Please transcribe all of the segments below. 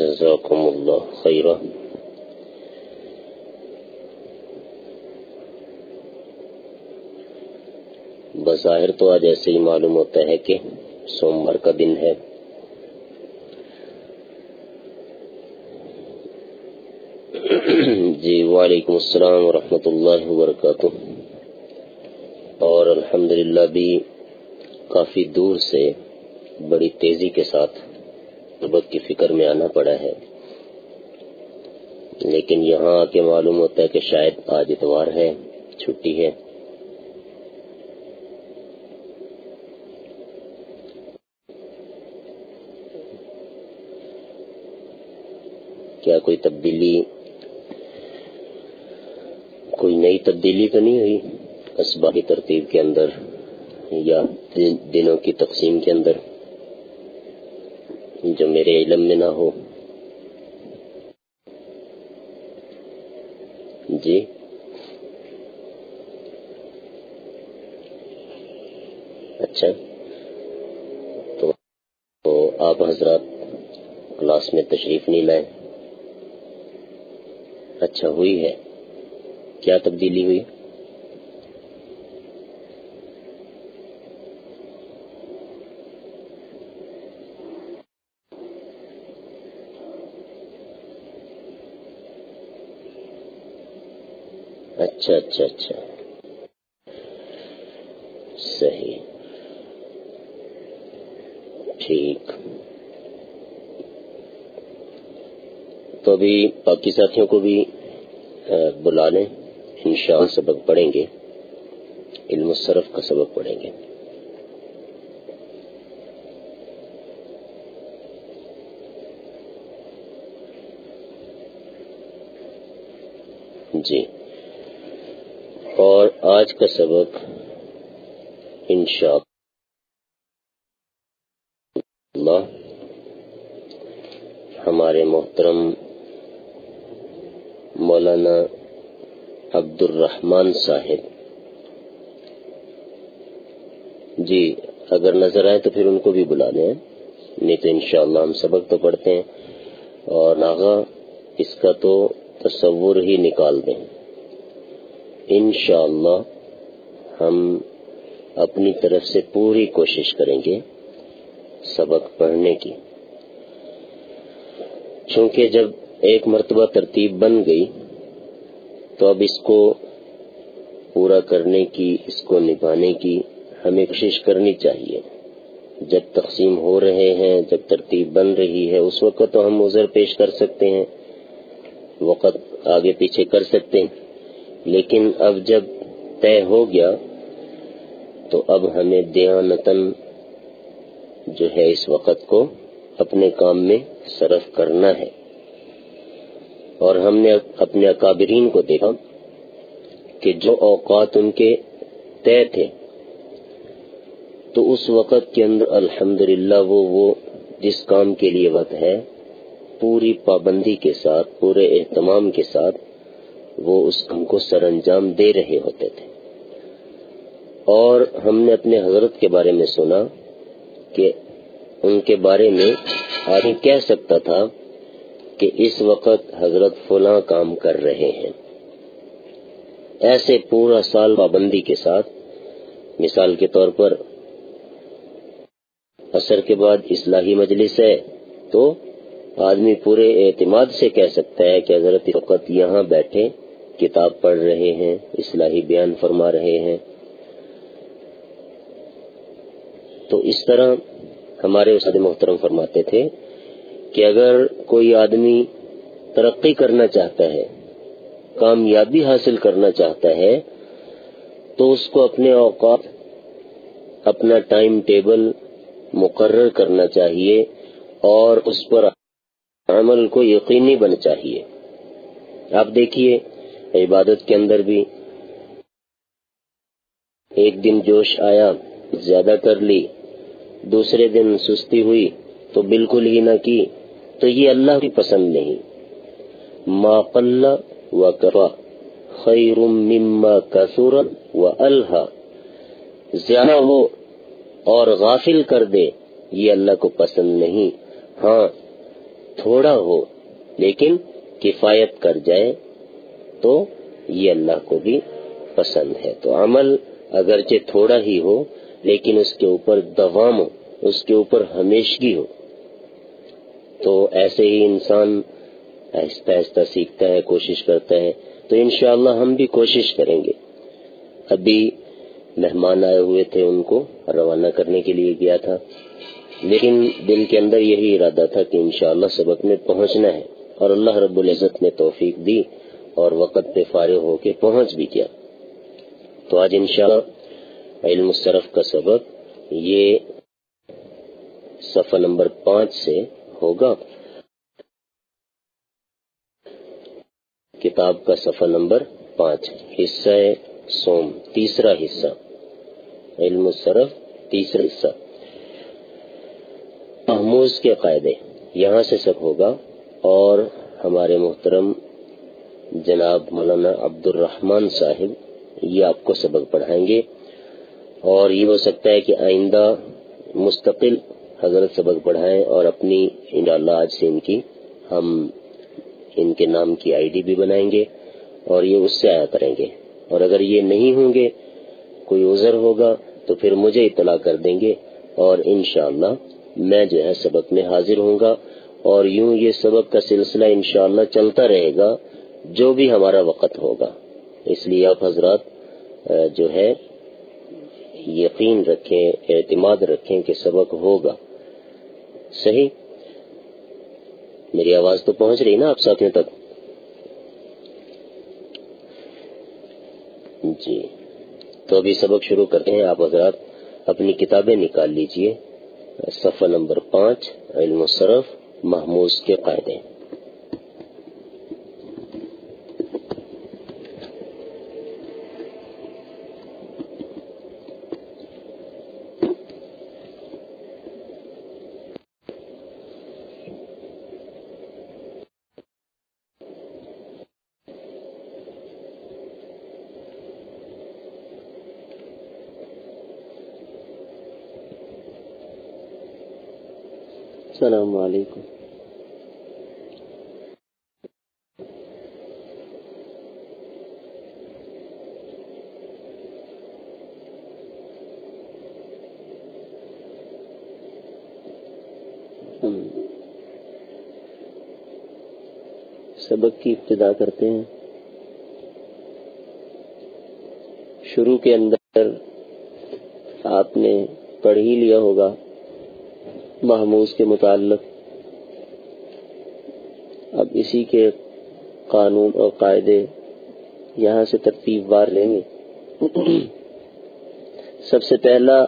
جزاكم الله خيرا. بظاہر تو آج ایسے ہی معلوم ہوتا ہے کہ سوموار کا دن ہے۔ جی وعلیکم السلام ورحمۃ اللہ وبرکاتہ۔ اور الحمدللہ بھی کافی دور سے، بڑی تیزی کے ساتھ سبق کی فکر میں آنا پڑا ہے۔ لیکن یہاں آ کے معلوم ہوتا ہے کہ شاید آج اتوار ہے، چھٹی ہے۔ کیا کوئی تبدیلی، کوئی نئی تبدیلی تو نہیں ہوئی؟ اسبابی ترتیب کے اندر یا دنوں کی تقسیم کے اندر؟ جو میرے علم میں نہ ہو۔ جی۔ اچھا۔ تو آپ حضرات کلاس میں تشریف نہیں لائیں اچھا ہوئی ہے۔ کیا تبدیلی ہوئی؟ اچھا اچھا اچھا۔ صحیح۔ ٹھیک۔ تو ابھی باقی ساتھیوں کو بھی بلا لیں انشاءاللہ سبق پڑھیں گے۔ علم صرف کا سبق پڑھیں گے۔ جی۔ اور آج کا سبق انشاء اللہ ہمارے محترم مولانا عبد الرحمان صاحب۔ جی اگر نظر آئے تو پھر ان کو بھی بلا لیں، نہیں تو انشاءاللہ ہم سبق تو پڑھتے ہیں۔ اور ناغا، اس کا تو تصور ہی نکال دیں۔ انشاءاللہ ہم اپنی طرف سے پوری کوشش کریں گے سبق پڑھنے کی۔ چونکہ جب ایک مرتبہ ترتیب بن گئی، تو اب اس کو پورا کرنے کی، اس کو نبھانے کی ہمیں کوشش کرنی چاہیے۔ جب تقسیم ہو رہے ہیں، جب ترتیب بن رہی ہے، اس وقت تو ہم عذر پیش کر سکتے ہیں، وقت آگے پیچھے کر سکتے ہیں۔ لیکن اب جب طے ہو گیا تو اب ہمیں دیانتن جو ہے اس وقت کو اپنے کام میں صرف کرنا ہے۔ اور ہم نے اپنے اکابرین کو دیکھا کہ جو اوقات ان کے طے تھے، تو اس وقت کے اندر الحمد وہ وہ جس کام کے لیے وقت ہے، پوری پابندی کے ساتھ، پورے اہتمام کے ساتھ وہ اس کام کو سر انجام دے رہے ہوتے تھے۔ اور ہم نے اپنے حضرت کے بارے میں سنا کہ ان کے بارے میں آدمی کہہ سکتا تھا کہ اس وقت حضرت فلاں کام کر رہے ہیں۔ ایسے پورا سال پابندی کے ساتھ، مثال کے طور پر اثر کے بعد اصلاحی مجلس ہے تو آدمی پورے اعتماد سے کہہ سکتا ہے کہ حضرت وقت یہاں بیٹھے کتاب پڑھ رہے ہیں، اصلاحی بیان فرما رہے ہیں۔ تو اس طرح ہمارے استاد محترم فرماتے تھے کہ اگر کوئی آدمی ترقی کرنا چاہتا ہے، کامیابی حاصل کرنا چاہتا ہے، تو اس کو اپنے اوقات، اپنا ٹائم ٹیبل مقرر کرنا چاہیے اور اس پر عمل کو یقینی بن چاہیے۔ آپ دیکھیے عبادت کے اندر بھی ایک دن جوش آیا، زیادہ کر لی، دوسرے دن سستی ہوئی، تو بالکل ہی نہ کی، تو یہ اللہ کی پسند نہیں۔ ما قل و کرا خیر مما کثور و الحا زیادہ ہو اور غافل کر دے، یہ اللہ کو پسند نہیں۔ ہاں تھوڑا ہو، لیکن کفایت کر جائے۔ تو یہ اللہ کو بھی پسند ہے۔ تو عمل اگرچہ تھوڑا ہی ہو، لیکن اس کے اوپر دوام ہو، اس کے اوپر ہمیشگی ہو۔ تو ایسے ہی انسان آہستہ آہستہ سیکھتا ہے، کوشش کرتا ہے۔ تو انشاءاللہ ہم بھی کوشش کریں گے۔ ابھی مہمان آئے ہوئے تھے، ان کو روانہ کرنے کے لیے گیا تھا۔ لیکن دل کے اندر یہی ارادہ تھا کہ انشاءاللہ سبق میں پہنچنا ہے۔ اور اللہ رب العزت نے توفیق دی۔ اور وقت پہ فارغ ہو کے پہنچ بھی کیا تو آج انشاءاللہ علم الصرف کا سبق یہ صفحہ نمبر پانچ سے ہوگا۔ کتاب کا صفحہ نمبر پانچ، حصہ سوم، تیسرا حصہ۔ علم الصرف تیسرا حصہ۔ محموز کے قاعدے، یہاں سے سب ہوگا۔ اور ہمارے محترم جناب مولانا عبد الرحمان صاحب، یہ آپ کو سبق پڑھائیں گے۔ اور یہ ہو سکتا ہے کہ آئندہ مستقل حضرت سبق پڑھائیں اور اپنی انشاءاللہ آج سے ان کی ہم ان کے نام کی آئی ڈی بھی بنائیں گے اور یہ اس سے آیا کریں گے۔ اور اگر یہ نہیں ہوں گے، کوئی عذر ہوگا تو پھر مجھے اطلاع کر دیں گے اور انشاءاللہ میں جو ہے سبق میں حاضر ہوں گا اور یوں یہ سبق کا سلسلہ انشاءاللہ چلتا رہے گا۔ جو بھی ہمارا وقت ہوگا۔ اس لیے آپ حضرات جو ہے، یقین رکھیں، اعتماد رکھیں کہ سبق ہوگا۔ صحیح؟ میری آواز تو پہنچ رہی نا آپ ساتھیوں تک؟ جی۔ تو ابھی سبق شروع کرتے ہیں۔ آپ حضرات اپنی کتابیں نکال لیجیے۔ صفحہ نمبر پانچ، علم صرف، محموز کے قاعدے۔ السلام علیکم۔ سبق کی ابتدا کرتے ہیں۔ شروع کے اندر آپ نے پڑھ ہی لیا ہوگا۔ محموز کے متعلق۔ اب اسی کے قانون اور قاعدے یہاں سے ترتیب وار لیں گے۔ سب سے پہلا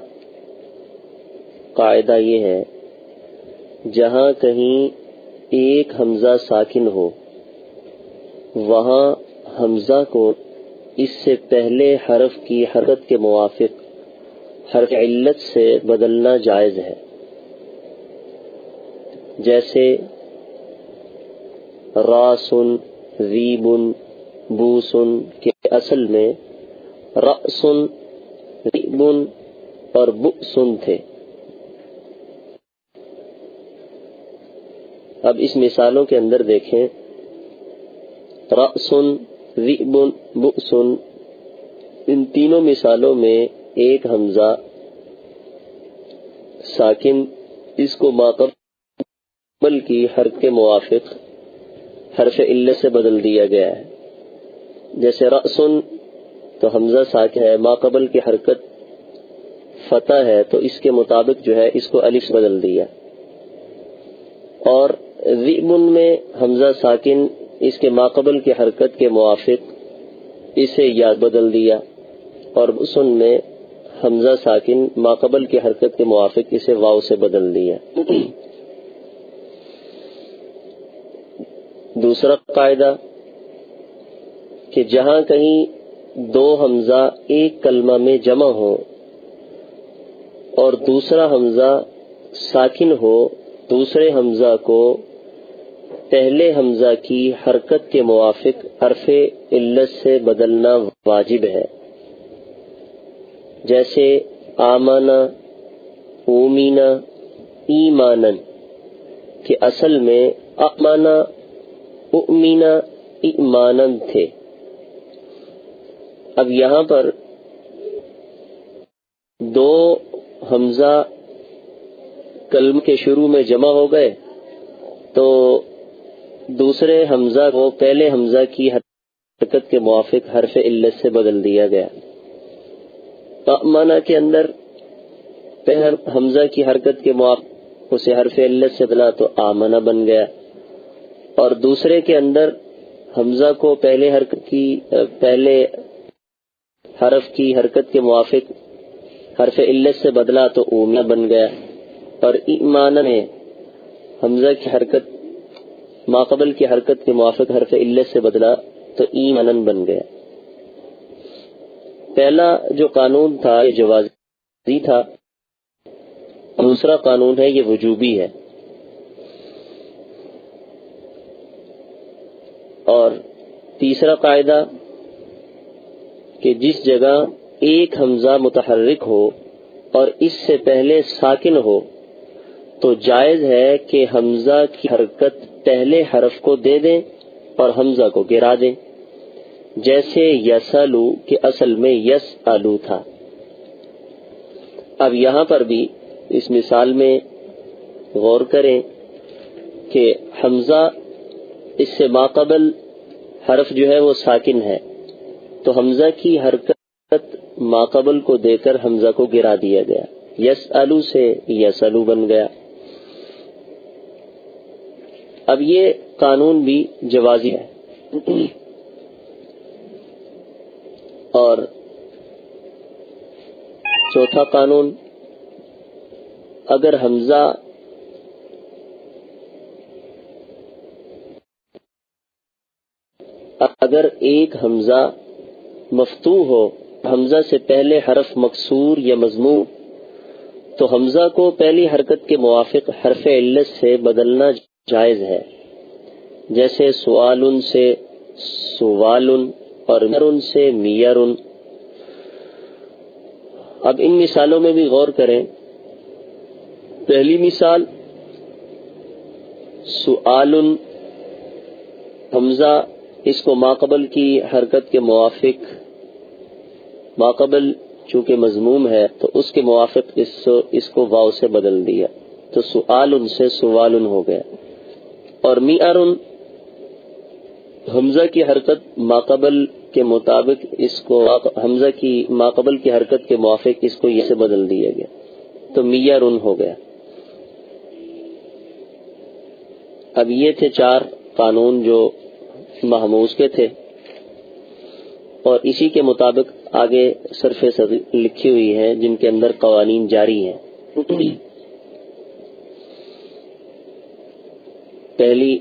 قاعدہ یہ ہے، جہاں کہیں ایک حمزہ ساکن ہو، وہاں حمزہ کو اس سے پہلے حرف کی حرکت کے موافق، حرف علت سے بدلنا جائز ہے۔ جیسے راسن، ریبن، بوسن کے اصل میں رسن ریبن اور بسن تھے۔ اب اس مثالوں کے اندر دیکھیں۔ رسن ریبن بسن ان تینوں مثالوں میں ایک حمزہ ساکن، اس کو ماقب کی حرف کے موافق حرف علت سے بدل دیا گیا ہے۔ جیسے رسن تو حمزہ ساک ہے، ما قبل کی حرکت فتح ہے، تو اس کے مطابق جو ہے اس کو الف بدل دیا۔ اور ریبن میں حمزہ ساکن اس کے ماقبل کی حرکت کے موافق، اسے یاد بدل دیا۔ اور سن میں حمزہ ساکن ماقبل کی حرکت کے موافق، اسے واؤ سے بدل دیا۔ دوسرا قاعدہ کہ جہاں کہیں دو حمزہ ایک کلمہ میں جمع ہو اور دوسرا حمزہ ساکن ہو، دوسرے حمزہ کو پہلے حمزہ کی حرکت کے موافق حرف علت سے بدلنا واجب ہے۔ جیسے آمانا، اومینا ایمانن کہ اصل میں امانا امینا ایمانند تھے۔ اب یہاں پر دو حمزہ کلم کے شروع میں جمع ہو گئے تو دوسرے حمزہ کو پہلے حمزہ کی حرکت کے موافق حرف علت سے بدل دیا گیا۔ مانا کے اندر پہلے حمزہ کی حرکت کے موافق اسے حرف علت سے بدلا تو آمنا بن گیا۔ اور دوسرے کے اندر حمزہ کو پہلے حرکت کی، پہلے حرف کی حرکت کے موافق حرف علت سے بدلا تو اومنا بن گیا۔ اور ایمان نے حمزہ کی حرکت، ماقبل کی حرکت کے موافق حرف علت سے بدلا تو ایمان بن گیا۔ پہلا جو قانون تھا، یہ جوازی تھا، دوسرا قانون ہے، یہ وجوبی ہے۔ اور تیسرا قاعدہ کہ جس جگہ ایک حمزہ متحرک ہو اور اس سے پہلے ساکن ہو، تو جائز ہے کہ حمزہ کی حرکت پہلے حرف کو دے دیں اور حمزہ کو گرا دیں۔ جیسے یسلو کے اصل میں یس آلو تھا۔ اب یہاں پر بھی اس مثال میں غور کریں کہ حمزہ اس سے ماقبل حرف جو ہے وہ ساکن ہے۔ تو حمزہ کی حرکت ماقبل کو دے کر حمزہ کو گرا دیا گیا۔ یس آلو سے یس آلو بن گیا۔ اب یہ قانون بھی جوازی ہے۔ اور چوتھا قانون، اگر حمزہ اگر ایک حمزہ مفتو ہو، حمزہ سے پہلے حرف مقصور یا مضمون تو حمزہ کو پہلی حرکت کے موافق حرف علت سے بدلنا جائز ہے۔ جیسے سوال سے سوال اور مرن سے میرن۔ اب ان مثالوں میں بھی غور کریں۔ پہلی مثال سوال حمزہ اس کو ماقبل کی حرکت کے موافق، ماقبل چونکہ مضموم ہے، تو اس کے موافق اس اس کو واؤ سے بدل دیا۔ تو سوال ان سے سوال ہو گیا۔ اور می ارن حمزہ کی حرکت ماقبل کے مطابق اس کو، حمزہ کی ماقبل کی حرکت کے موافق اس کو یہ سے بدل دیا گیا۔ تو میاں رن ہو گیا۔ اب یہ تھے چار قانون جو محموز کے تھے۔ اور اسی کے مطابق آگے صرف لکھی ہوئی ہے جن کے اندر قوانین جاری ہیں۔ پہلی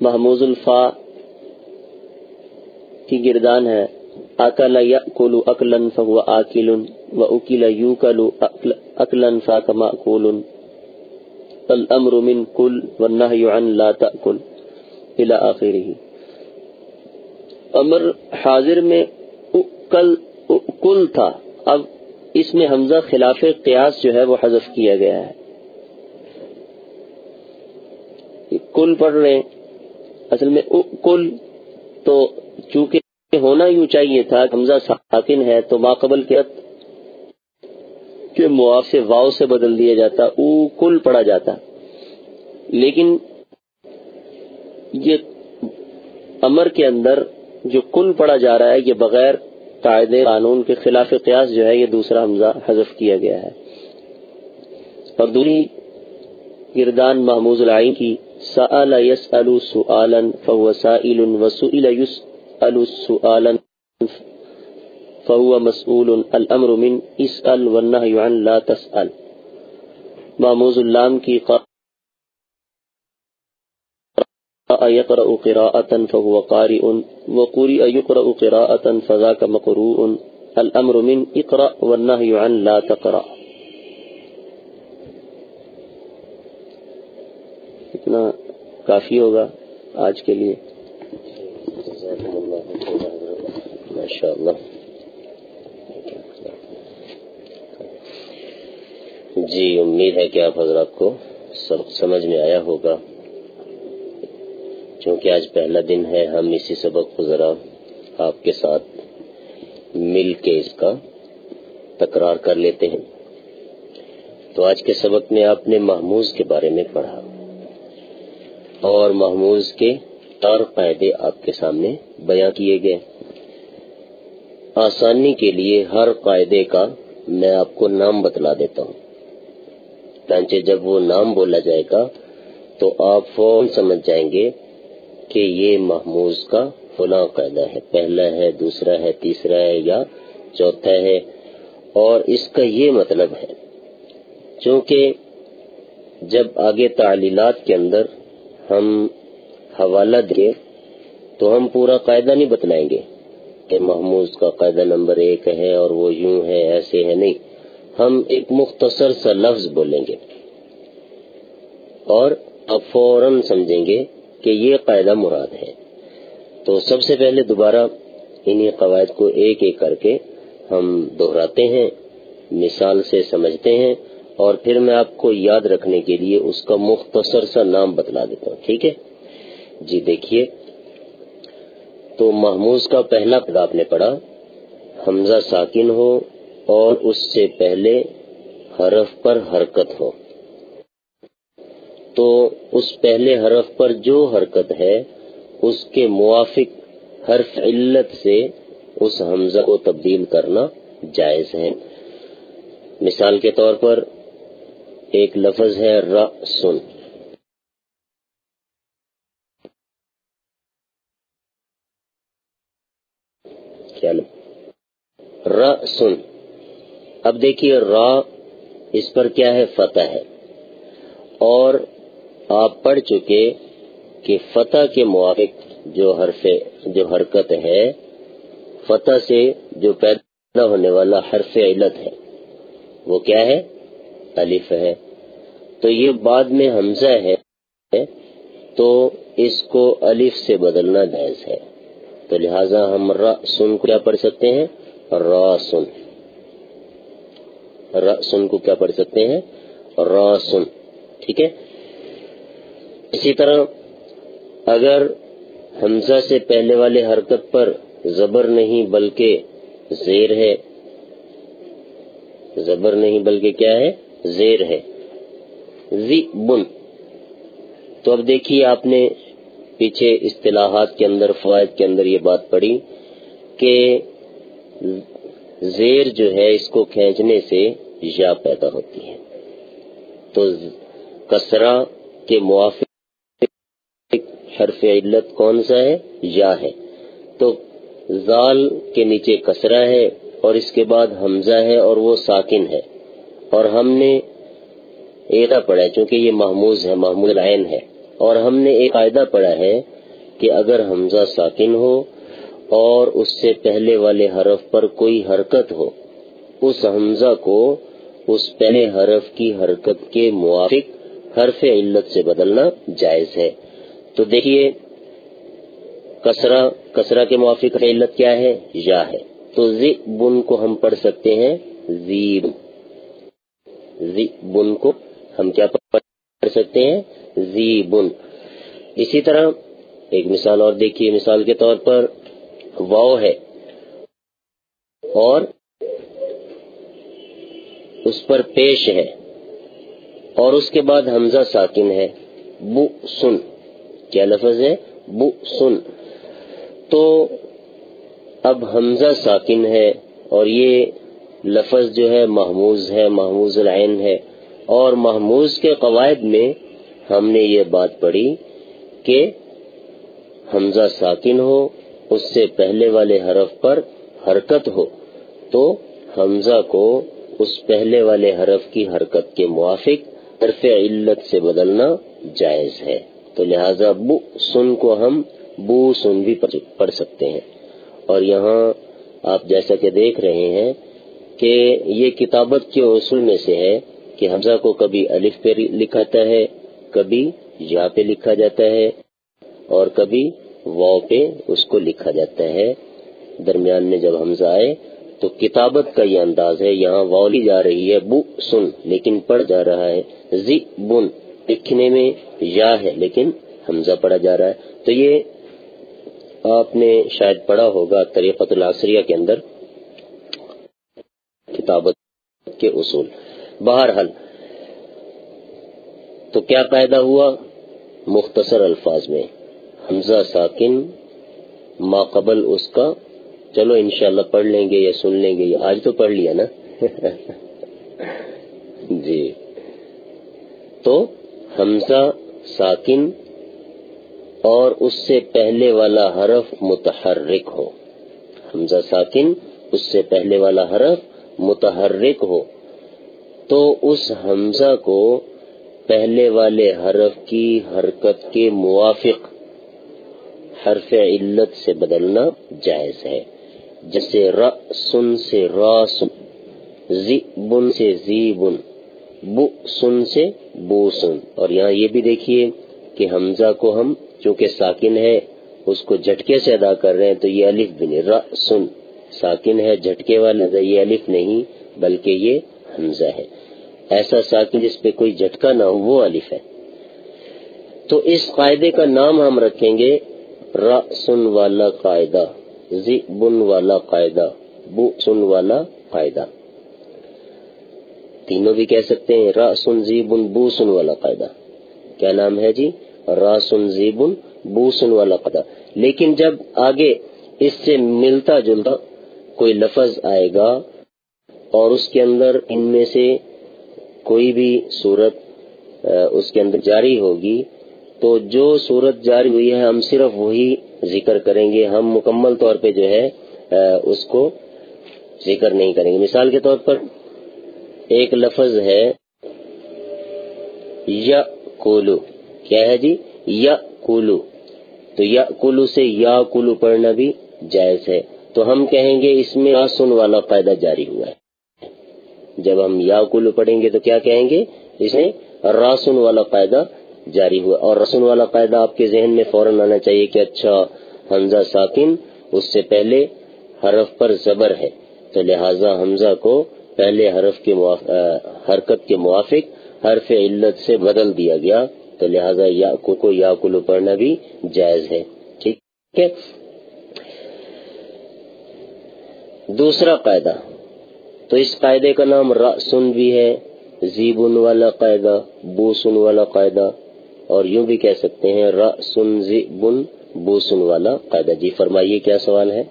محموز الفا کی گردان ہے۔ اکل کولو اکلن فہو آکل و اکیل یو کلو اکلن فا کما الامر من کل والنهي عن لا تأکل الى آخره. امر حاضر میں کل کل تھا۔ اب اس میں حمزہ خلاف قیاس جو ہے وہ حذف کیا گیا ہے۔ کل پڑھ رہے ہیں اصل میں کل تو چونکہ ہونا یوں چاہیے تھا حمزہ ساکن ہے تو ماقبل کے کے معاف سے واؤ سے بدل دیا جاتا، او کل پڑا جاتا۔ لیکن یہ امر کے اندر جو کل پڑا جا رہا ہے، یہ بغیر قاعدے قانون کے خلاف قیاس جو ہے، یہ دوسرا حمزہ حذف کیا گیا ہے۔ اور دوسری گردان محموز العین کی، سأل يسأل سؤالا، فهو سائل وسئل يسأل سؤالا۔ فهو مسؤول الامر من اسأل والنهي عن لا تسأل. محموز اللام کی قا يقرأ قراءة فهو قارئ، وقرئ يقرأ قراءة فذاك مقروء. الأمر من اقرأ والنهي عن لا تقرأ. اتنا کافی ہوگا آج کے لیے۔ ماشاء اللہ جی امید ہے کہ آپ حضرات کو سب سمجھ میں آیا ہوگا۔ چونکہ آج پہلا دن ہے، ہم اسی سبق کو ذرا آپ کے ساتھ مل کے اس کا تکرار کر لیتے ہیں۔ تو آج کے سبق میں آپ نے محموز کے بارے میں پڑھا۔ اور محموز کے چار قاعدے آپ کے سامنے بیان کیے گئے۔ آسانی کے لیے ہر قاعدے کا میں آپ کو نام بتلا دیتا ہوں۔ چانچہ جب وہ نام بولا جائے گا، تو آپ فون سمجھ جائیں گے کہ یہ محموز کا فلاں قاعدہ ہے۔ پہلا ہے، دوسرا ہے، تیسرا ہے یا چوتھا ہے۔ اور اس کا یہ مطلب ہے، چونکہ جب آگے تعلیلات کے اندر ہم حوالہ دیں تو ہم پورا قاعدہ نہیں بتلائیں گے کہ محمود کا قاعدہ نمبر ایک ہے اور وہ یوں ہے، ایسے ہے، نہیں۔ ہم ایک مختصر سا لفظ بولیں گے اور اب فوراً سمجھیں گے کہ یہ قاعدہ مراد ہے۔ تو سب سے پہلے دوبارہ انہی قواعد کو ایک ایک کر کے ہم دہراتے ہیں، مثال سے سمجھتے ہیں اور پھر میں آپ کو یاد رکھنے کے لیے اس کا مختصر سا نام بتلا دیتا ہوں، ٹھیک ہے؟ جی دیکھیے، تو محموز کا پہلا آپ نے پڑھا، حمزہ ساکن ہو اور اس سے پہلے حرف پر حرکت ہو۔ تو اس پہلے حرف پر جو حرکت ہے، اس کے موافق حرف علت سے اس حمزہ کو تبدیل کرنا جائز ہے۔ مثال کے طور پر ایک لفظ ہے ر سن کیا ر سن اب دیکھیے را اس پر کیا ہے فتح ہے۔ اور آپ پڑھ چکے کہ فتح کے موافق جو حرف، جو حرکت ہے، فتح سے جو پیدا ہونے والا حرف علت ہے، وہ کیا ہے؟ الف ہے۔ تو یہ بعد میں حمزہ ہے، تو اس کو الف سے بدلنا جائز ہے۔ تو لہذا ہم را سن کو کیا پڑھ سکتے ہیں؟ را سن۔ سن کو کیا پڑھ سکتے ہیں؟ را سن ٹھیک ہے؟ اسی طرح اگر حمزہ سے پہلے والے حرکت پر زبر نہیں بلکہ زیر ہے، زبر نہیں بلکہ کیا ہے؟ زیر ہے۔ زی بن تو اب دیکھیے آپ نے پیچھے اصطلاحات کے اندر، فوائد کے اندر یہ بات پڑی کہ زیر جو ہے اس کو کھینچنے سے یا پیدا ہوتی ہے۔ تو کسرا کے موافق حرف علت کون سا ہے؟ یا ہے۔ تو زال کے نیچے کسرا ہے اور اس کے بعد حمزہ ہے اور وہ ساکن ہے۔ اور ہم نے ایرا پڑھا ہے، چونکہ یہ محموز ہے محمود العین ہے۔ اور ہم نے ایک قاعدہ پڑھا ہے کہ اگر حمزہ ساکن ہو اور اس سے پہلے والے حرف پر کوئی حرکت ہو، اس حمزہ کو اس پہلے حرف کی حرکت کے موافق حرف علت سے بدلنا جائز ہے۔ تو دیکھیے کسرا کسرا کے موافق علت کیا ہے؟ یا ہے۔ تو زی بن کو ہم پڑھ سکتے ہیں۔ زیب زی کو ہم کیا پڑھ سکتے ہیں؟ زی بن اسی طرح ایک مثال اور دیکھیے، مثال کے طور پر واؤ ہے۔ اور اس پر پیش ہے اور اس کے بعد حمزہ ساکن ہے۔ بو سن کیا لفظ ہے؟ بو سن تو اب حمزہ ساکن ہے اور یہ لفظ جو ہے محموز ہے، محموز العین ہے۔ اور محموز کے قواعد میں ہم نے یہ بات پڑھی کہ حمزہ ساکن ہو، اس سے پہلے والے حرف پر حرکت ہو۔ تو حمزہ کو اس پہلے والے حرف کی حرکت کے موافق حرف علت سے بدلنا جائز ہے۔ تو لہذا بو سن کو ہم بو سن بھی پڑھ سکتے ہیں۔ اور یہاں آپ جیسا کہ دیکھ رہے ہیں کہ یہ کتابت کے اصول میں سے ہے کہ حمزہ کو کبھی الف پہ لکھا جاتا ہے، کبھی یا پہ لکھا جاتا ہے، اور کبھی واؤ پہ اس کو لکھا جاتا ہے۔ درمیان میں جب حمزہ آئے تو کتابت کا یہ انداز ہے، یہاں واؤلی جا رہی ہے، بو، سن، لیکن پڑھ جا رہا ہے، زی، بن، لکھنے میں یا ہے، لیکن حمزہ پڑھا جا رہا ہے۔ تو یہ آپ نے شاید پڑھا ہوگا طریقت العصریہ کے اندر، کتابت کے اصول۔ بہرحال، تو کیا پیدا ہوا؟ مختصر الفاظ میں، حمزہ ساکن، ما قبل اس کا چلو انشاءاللہ پڑھ لیں گے یا سن لیں گے، آج تو پڑھ لیا نا؟ جی۔ تو حمزہ ساکن اور اس سے پہلے والا حرف متحرک ہو۔ حمزہ ساکن، اس سے پہلے والا حرف متحرک ہو۔ تو اس حمزہ کو پہلے والے حرف کی حرکت کے موافق حرف علت سے بدلنا جائز ہے۔ جیسے ر سن سے را سن زی بن سے زی بن بو سن سے بو سن اور یہاں یہ بھی دیکھیے کہ حمزہ کو ہم چونکہ ساکن ہے، اس کو جھٹکے سے ادا کر رہے ہیں تو یہ الف بھی نہیں ر سن ساکن ہے، جھٹکے والا یہ الف نہیں، بلکہ یہ حمزہ ہے۔ ایسا ساکن جس پہ کوئی جھٹکا نہ ہو، وہ الف ہے۔ تو اس قاعدے کا نام ہم رکھیں گے ر سن والا قاعدہ۔ بن والا قاعدہ بو سن والا قاعدہ۔ تینوں بھی کہہ سکتے ہیں را سن زی بن بو سن والا قاعدہ۔ کیا نام ہے جی؟ را سن زی بن بو سن والا قاعدہ۔ لیکن جب آگے اس سے ملتا جلتا کوئی لفظ آئے گا اور اس کے اندر ان میں سے کوئی بھی صورت اس کے اندر جاری ہوگی، تو جو صورت جاری ہوئی ہے، ہم صرف وہی ذکر کریں گے، ہم مکمل طور پہ جو ہے اس کو ذکر نہیں کریں گے۔ مثال کے طور پر ایک لفظ ہے یا کولو کیا ہے جی؟ یا کولو تو یا کولو سے یا کولو پڑھنا بھی جائز ہے۔ تو ہم کہیں گے، اس میں آسن والا قاعدہ جاری ہوا ہے۔ جب ہم یا کولو پڑھیں گے تو کیا کہیں گے؟ اس میں راسن والا قاعدہ جاری ہوا اور رسن والا قاعدہ آپ کے ذہن میں فوراً آنا چاہیے کہ اچھا حمزہ ساکن اس سے پہلے حرف پر زبر ہے۔ تو لہذا حمزہ کو پہلے حرف کے حرکت کے موافق حرف علت سے بدل دیا گیا۔ تو لہذا یا کو یا کلو پڑھنا بھی جائز ہے۔ ٹھیک ہے۔ دوسرا قاعدہ۔ تو اس قاعدے کا نام سن بھی ہے، زیبن والا قاعدہ بو سن والا قاعدہ اور یوں بھی کہہ سکتے ہیں ر سن بن بو سن والا قاعدہ۔ جی فرمائیے کیا سوال ہے؟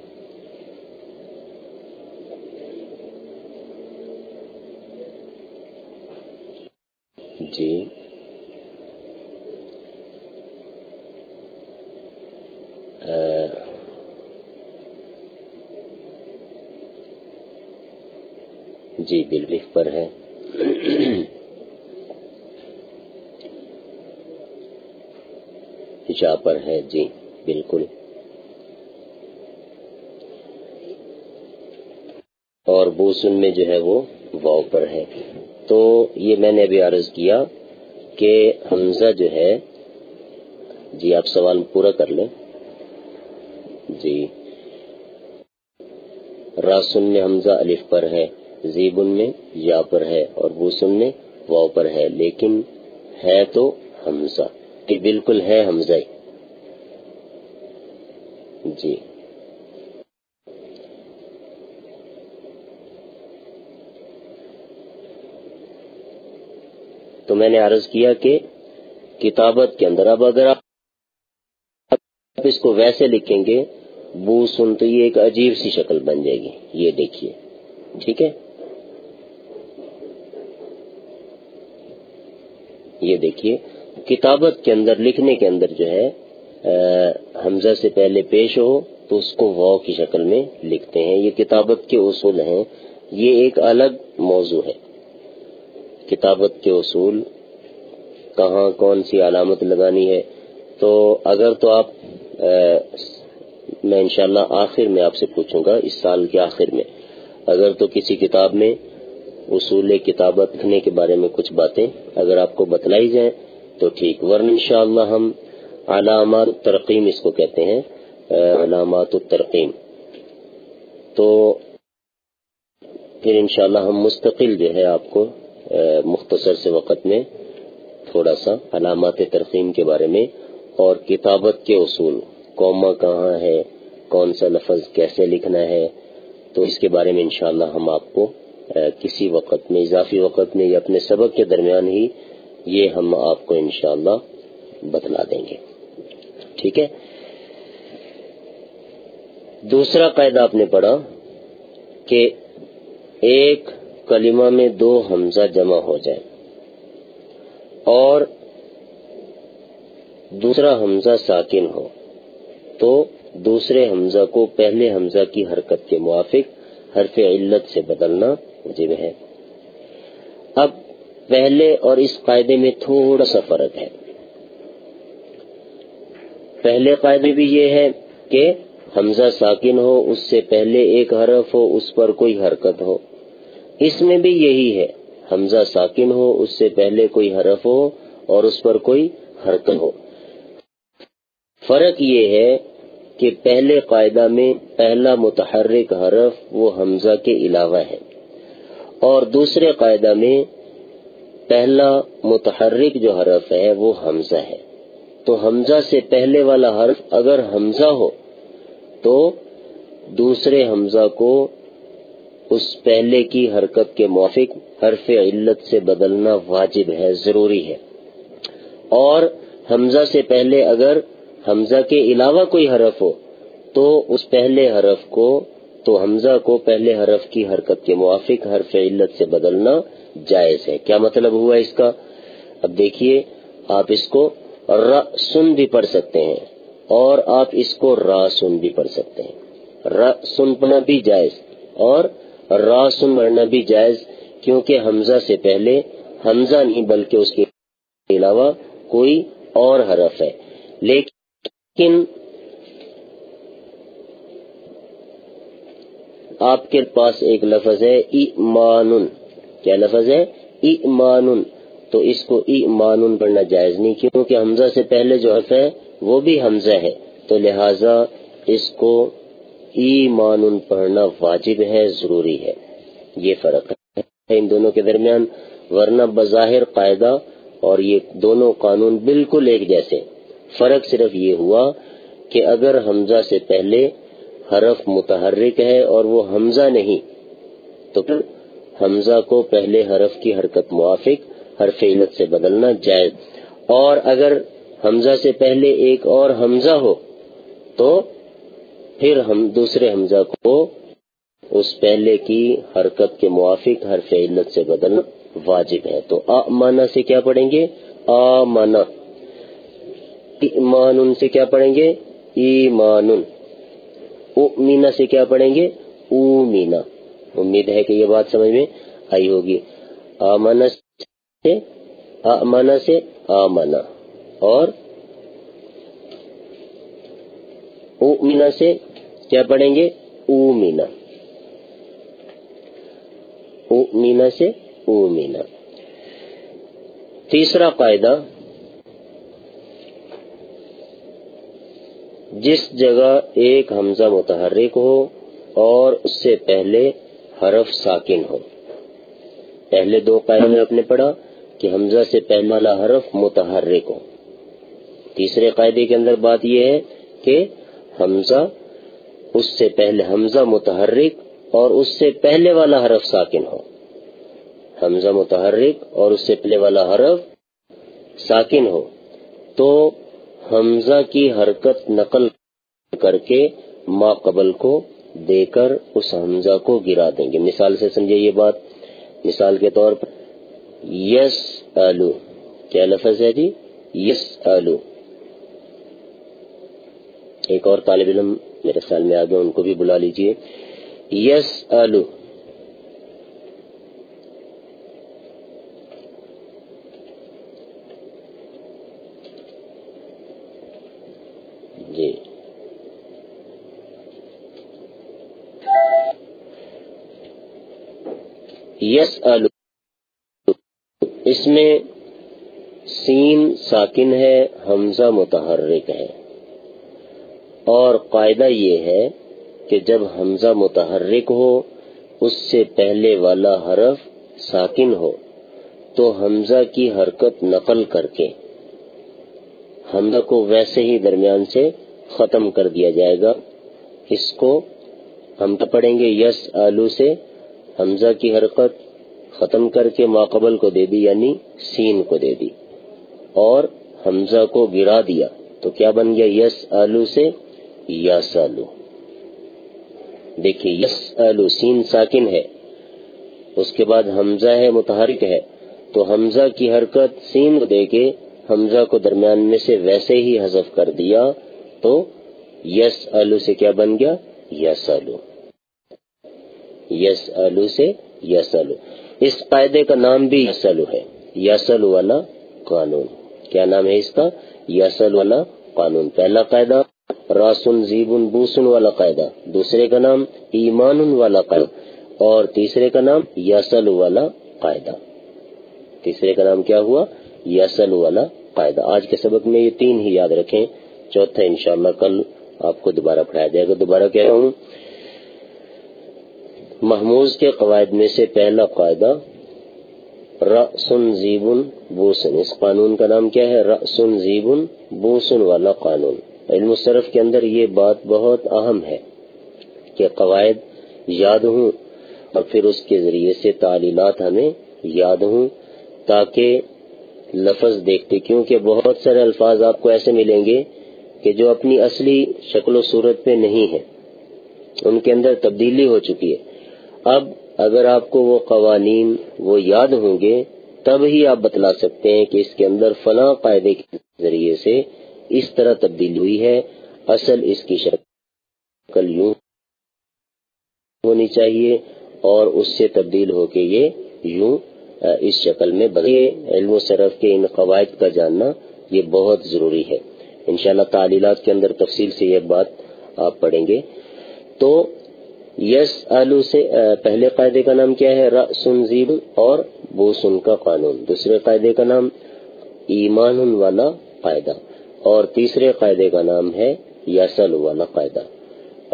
جی۔ جی بل پر ہے جا پر ہے۔ جی بالکل۔ اور بوسن میں جو ہے وہ واؤ پر ہے۔ تو یہ میں نے ابھی عرض کیا کہ حمزہ جو ہے جی آپ سوال پورا کر لیں۔ جی۔ راسن میں حمزہ الف پر ہے زیبن میں یا پر ہے، اور بوسن میں واؤ پر ہے۔ لیکن ہے تو حمزہ۔ کہ بالکل ہے حمزہ جی۔ تو میں نے عرض کیا کہ کتابت کے اندر اب اگر آپ اس کو ویسے لکھیں گے بو سن تو یہ ایک عجیب سی شکل بن جائے گی۔ یہ دیکھیے۔ ٹھیک ہے؟ یہ دیکھیے۔ کتابت کے اندر لکھنے کے اندر جو ہے حمزہ سے پہلے پیش ہو تو اس کو واؤ کی شکل میں لکھتے ہیں۔ یہ کتابت کے اصول ہیں۔ یہ ایک الگ موضوع ہے۔ کتابت کے اصول، کہاں کون سی علامت لگانی ہے؟ تو اگر تو آپ میں انشاءاللہ آخر میں آپ سے پوچھوں گا، اس سال کے آخر میں، اگر تو کسی کتاب میں اصول کتابت لکھنے کے بارے میں کچھ باتیں اگر آپ کو بتلائی جائیں تو ٹھیک۔ ورن انشاءاللہ ہم علامات ترقیم اس کو کہتے ہیں علامات الترقیم۔ تو پھر انشاءاللہ ہم مستقل جو ہے آپ کو مختصر سے وقت میں تھوڑا سا علامات ترقیم کے بارے میں اور کتابت کے اصول، کوما کہاں ہے، کون سا لفظ کیسے لکھنا ہے، تو اس کے بارے میں انشاءاللہ ہم آپ کو کسی وقت میں، اضافی وقت میں یا اپنے سبق کے درمیان ہی یہ ہم آپ کو انشاءاللہ بتلا دیں گے۔ ٹھیک ہے؟ دوسرا قاعدہ آپ نے پڑھا کہ ایک کلمہ میں دو حمزہ جمع ہو جائے اور دوسرا حمزہ ساکن ہو تو دوسرے حمزہ کو پہلے حمزہ کی حرکت کے موافق حرف علت سے بدلنا واجب ہے۔ اب پہلے اور اس قاعدے میں تھوڑا سا فرق ہے۔ پہلے قاعدے بھی یہ ہے کہ حمزہ ساکن ہو، اس سے پہلے ایک حرف ہو، اس پر کوئی حرکت ہو۔ اس میں بھی یہی ہے، حمزہ ساکن ہو، اس سے پہلے کوئی حرف ہو اور اس پر کوئی حرکت ہو۔ فرق یہ ہے کہ پہلے قاعدہ میں پہلا متحرک حرف وہ حمزہ کے علاوہ ہے اور دوسرے قاعدہ میں پہلا متحرک جو حرف ہے وہ حمزہ ہے۔ تو حمزہ سے پہلے والا حرف اگر حمزہ ہو تو دوسرے حمزہ کو اس پہلے کی حرکت کے موافق حرف علت سے بدلنا واجب ہے، ضروری ہے۔ اور حمزہ سے پہلے اگر حمزہ کے علاوہ کوئی حرف ہو تو اس پہلے حرف کو، تو حمزہ کو پہلے حرف کی حرکت کے موافق حرف علت سے بدلنا جائز ہے۔ کیا مطلب ہوا اس کا؟ اب دیکھیے، آپ اس کو سن بھی پڑھ سکتے ہیں اور آپ اس کو را سن بھی پڑھ سکتے ہیں۔ ر سن پڑھنا بھی جائز اور را سن پڑھنا بھی جائز کیونکہ حمزہ سے پہلے، حمزہ نہیں بلکہ اس کے علاوہ کوئی اور حرف ہے۔ لیکن آپ کے پاس ایک لفظ ہے ایمان کیا لفظ ہے؟ ایمان تو اس کو ایمان پڑھنا جائز نہیں، کیونکہ حمزہ سے پہلے جو حرف ہے، وہ بھی حمزہ ہے۔ تو لہذا اس کو ایمان پڑھنا واجب ہے، ضروری ہے۔ یہ فرق ہے ان دونوں کے درمیان، ورنہ بظاہر قاعدہ اور یہ دونوں قانون بالکل ایک جیسے۔ فرق صرف یہ ہوا کہ اگر حمزہ سے پہلے حرف متحرک ہے اور وہ حمزہ نہیں، تو پھر حمزہ کو پہلے حرف کی حرکت موافق حرف علت سے بدلنا جائز۔ اور اگر حمزہ سے پہلے ایک اور حمزہ ہو، تو پھر ہم دوسرے حمزہ کو اس پہلے کی حرکت کے موافق حرف علت سے بدلنا واجب ہے۔ تو آ، مانا سے کیا پڑھیں گے؟ آ ایمان سے کیا پڑھیں گے؟ ایمان مینا سے کیا پڑھیں گے؟ او مینا امید ہے کہ یہ بات سمجھ میں آئی ہوگی۔ آمانا سے آمانا سے آمانا اور او مینا سے کیا پڑھیں گے؟ او مینا سے او مینا تیسرا قاعدہ۔ جس جگہ ایک حمزہ متحرک ہو اور اس سے پہلے حرف ساکن ہو۔ پہلے دو قائد میں اپنے پڑھا۔ کہ حمزہ سے پہلا حرف متحرک ہو تیسرے قاعدے کے اندر بات یہ ہے کہ حمزہ، اس سے پہلے حمزہ متحرک اور اس سے پہلے والا حرف ساکن ہو۔ حمزہ متحرک اور اس سے پہلے والا حرف ساکن ہو۔ تو حمزہ کی حرکت نقل کر کے ما قبل کو دے کر اس حمزہ کو گرا دیں گے۔ مثال سے سمجھے یہ بات۔ مثال کے طور پر یس آلو کیا لفظ ہے جی؟ یس آلو ایک اور طالب علم میرے خیال میں آگے ان کو بھی بلا لیجیے. یس آلو جی. یس آلو اس میں سین ساکن ہے، حمزہ متحرک ہے۔ اور قاعدہ یہ ہے کہ جب حمزہ متحرک ہو، اس سے پہلے والا حرف ساکن ہو، تو حمزہ کی حرکت نقل کر کے، حمزہ کو ویسے ہی درمیان سے ختم کر دیا جائے گا۔ اس کو ہم پڑھیں گے یس آلو سے، حمزہ کی حرکت ختم کر کے ماقبل کو دے دی یعنی سین کو دے دی۔ اور حمزہ کو گرا دیا۔ تو کیا بن گیا؟ یس آلو سے یس آلو۔ دیکھیے، یس آلو سین ساکن ہے۔ اس کے بعد حمزہ ہے، متحرک ہے۔ تو حمزہ کی حرکت سین کو دے کے حمزہ کو درمیان میں سے ویسے ہی حذف کر دیا۔ تو یس آلو سے کیا بن گیا؟ یس آلو۔ یس آلو سے یس آلو۔ اس قاعدے کا نام بھی یس آلو ہے۔ یس آلو والا قانون۔ کیا نام ہے اس کا؟ یس آلو والا قانون۔ پہلا قاعدہ، راسن، زیبن، بوسن والا قاعدہ۔ دوسرے کا نام ایمان والا قاعدہ۔ اور تیسرے کا نام یسل والا قاعدہ۔ تیسرے کا نام کیا ہوا؟ یسل والا قاعدہ۔ آج کے سبق میں یہ تین ہی یاد رکھیں۔ چوتھا انشاءاللہ کل آپ کو دوبارہ پڑھایا جائے گا۔ دوبارہ کہہ رہا ہوں؟ محموز کے قواعد میں سے پہلا قاعدہ رسن زیبن بوسن۔ اس قانون کا نام کیا ہے؟ رسن زیبن بوسن والا قانون۔ علم صرف کے اندر یہ بات بہت اہم ہے کہ قواعد یاد ہوں اور پھر اس کے ذریعے سے تعلیمات ہمیں یاد ہوں تاکہ لفظ دیکھتے، کیونکہ بہت سارے الفاظ آپ کو ایسے ملیں گے کہ جو اپنی اصلی شکل و صورت پہ نہیں ہے ان کے اندر تبدیلی ہو چکی ہے۔ اب اگر آپ کو وہ قوانین وہ یاد ہوں گے، تب ہی آپ بتلا سکتے ہیں کہ اس کے اندر فلاں قاعدے کے ذریعے سے اس طرح تبدیلی ہوئی ہے۔ اصل اس کی شکل یوں ہونی چاہیے اور اس سے تبدیل ہو کے یہ یوں اس شکل میں بدلے علم و صرف کے ان قواعد کا جاننا یہ بہت ضروری ہے۔ انشاءاللہ تعلیلات کے اندر تفصیل سے یہ بات آپ پڑھیں گے۔ تو یس آلو سے پہلے قاعدے کا نام کیا ہے؟ رسن زیب اور بوسن کا قانون۔ دوسرے قاعدے کا نام ایمان والا قاعدہ۔ اور تیسرے قاعدے کا نام ہے یسل والا قاعدہ۔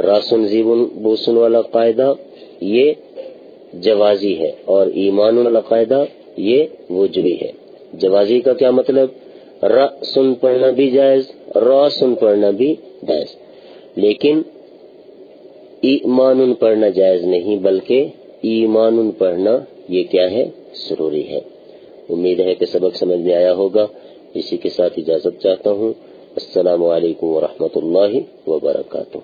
راسن زیب، بوسن والا قاعدہ، یہ جوازی ہے۔ اور ایمان والا قاعدہ، یہ وجوی ہے۔ جوازی کا کیا مطلب؟ ر سن پڑھنا بھی جائز را سن پڑھنا بھی جائز۔ لیکن ایمان پڑھنا جائز نہیں، بلکہ ایمان پڑھنا یہ کیا ہے؟ ضروری ہے۔ امید ہے کہ سبق سمجھ میں آیا ہوگا۔ اسی کے ساتھ اجازت چاہتا ہوں۔ السلام علیکم ورحمۃ اللہ وبرکاتہ۔